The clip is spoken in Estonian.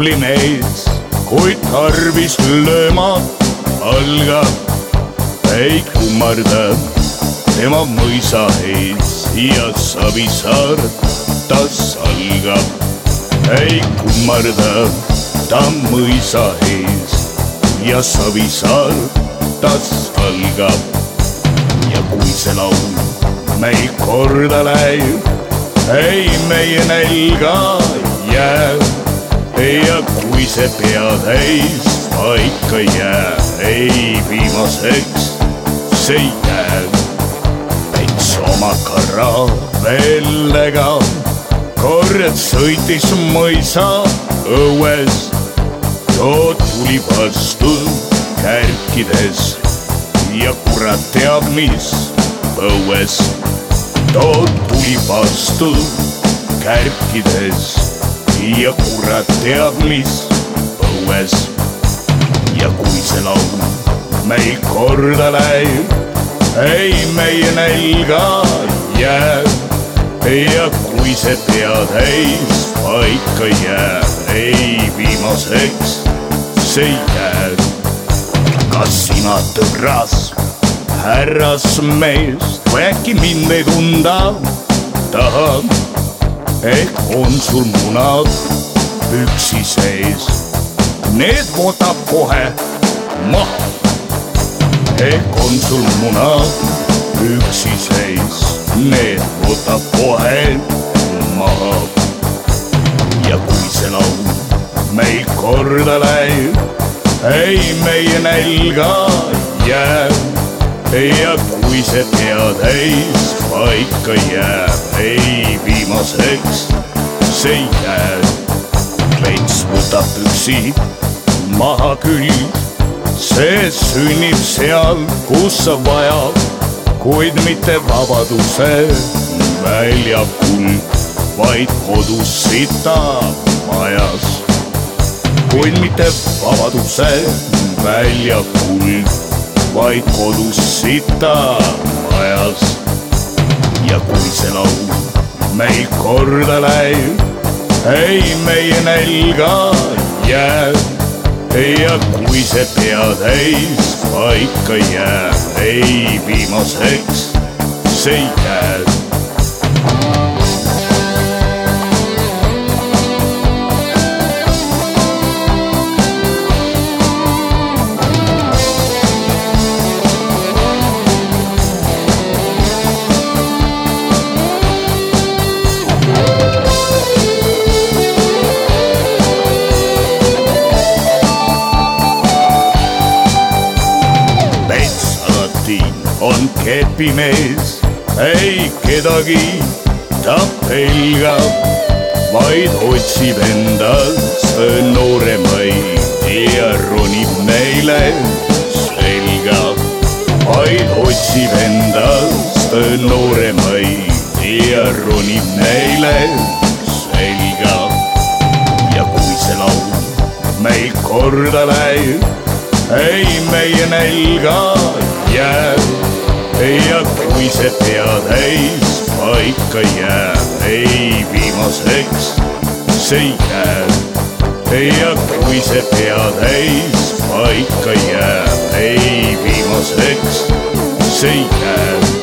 tubli mees, kuid tarvis lööma algab, ei kummarda tema mõisa ees ja Savisaar ta salgab, ei kummarda ta mõisa ees ja Savisaar ta salgab. ja kui see laul meil korda läheb, ei meie nälga ja kui see peatäis paika ei jää, ei viimaseks see jääb. Pets oma karavellega kord sõitis mõisa õues, too tuli vastu kärkides ja kurat teab, mis õues too tuli vastu kärkides ja kurat teab, mis õues. ja kui see laul meil korda läheb, ei meie nälga jääb. ja kui see peatäis paika jääb, ei viimaseks see jääb. kas sina tõbras härrasmees või äkki mind ei tunda tahab? Ehk on sul munad üksi sees, need võtab kohe maha. ehk on sul munad üksi sees, need võtab kohe maha. ja kui see laul meil korda läheb, ei meie nälga jääb ja kui see peatäis paika jääb, ei viimaseks see jääb. klents võtab püksid maha küll, see sünnib seal, kus sa vajad, kuid mitte vabaduse väljakul, vaid kodus sita majas. kuid mitte vabaduse väljakul vaid kodus sita majas. Ja kui see laul meil korda läheb, ei meie nälga jääb. ja kui see peatäis paika jääb, ei viimaseks see jääb on kepimees, ei kedagi ta pelgab, vaid otsib endast nooremaid ja ronib neile selga. vaid otsib endast nooremaid ja ronib neile selga. ja kui see laul meil korda läheb, ei meie nälga jääb ja kui see peatäis paika jääb, ei viimaseks see jääb. ja kui see peatäis paika jääb, ei viimaseks see jääb.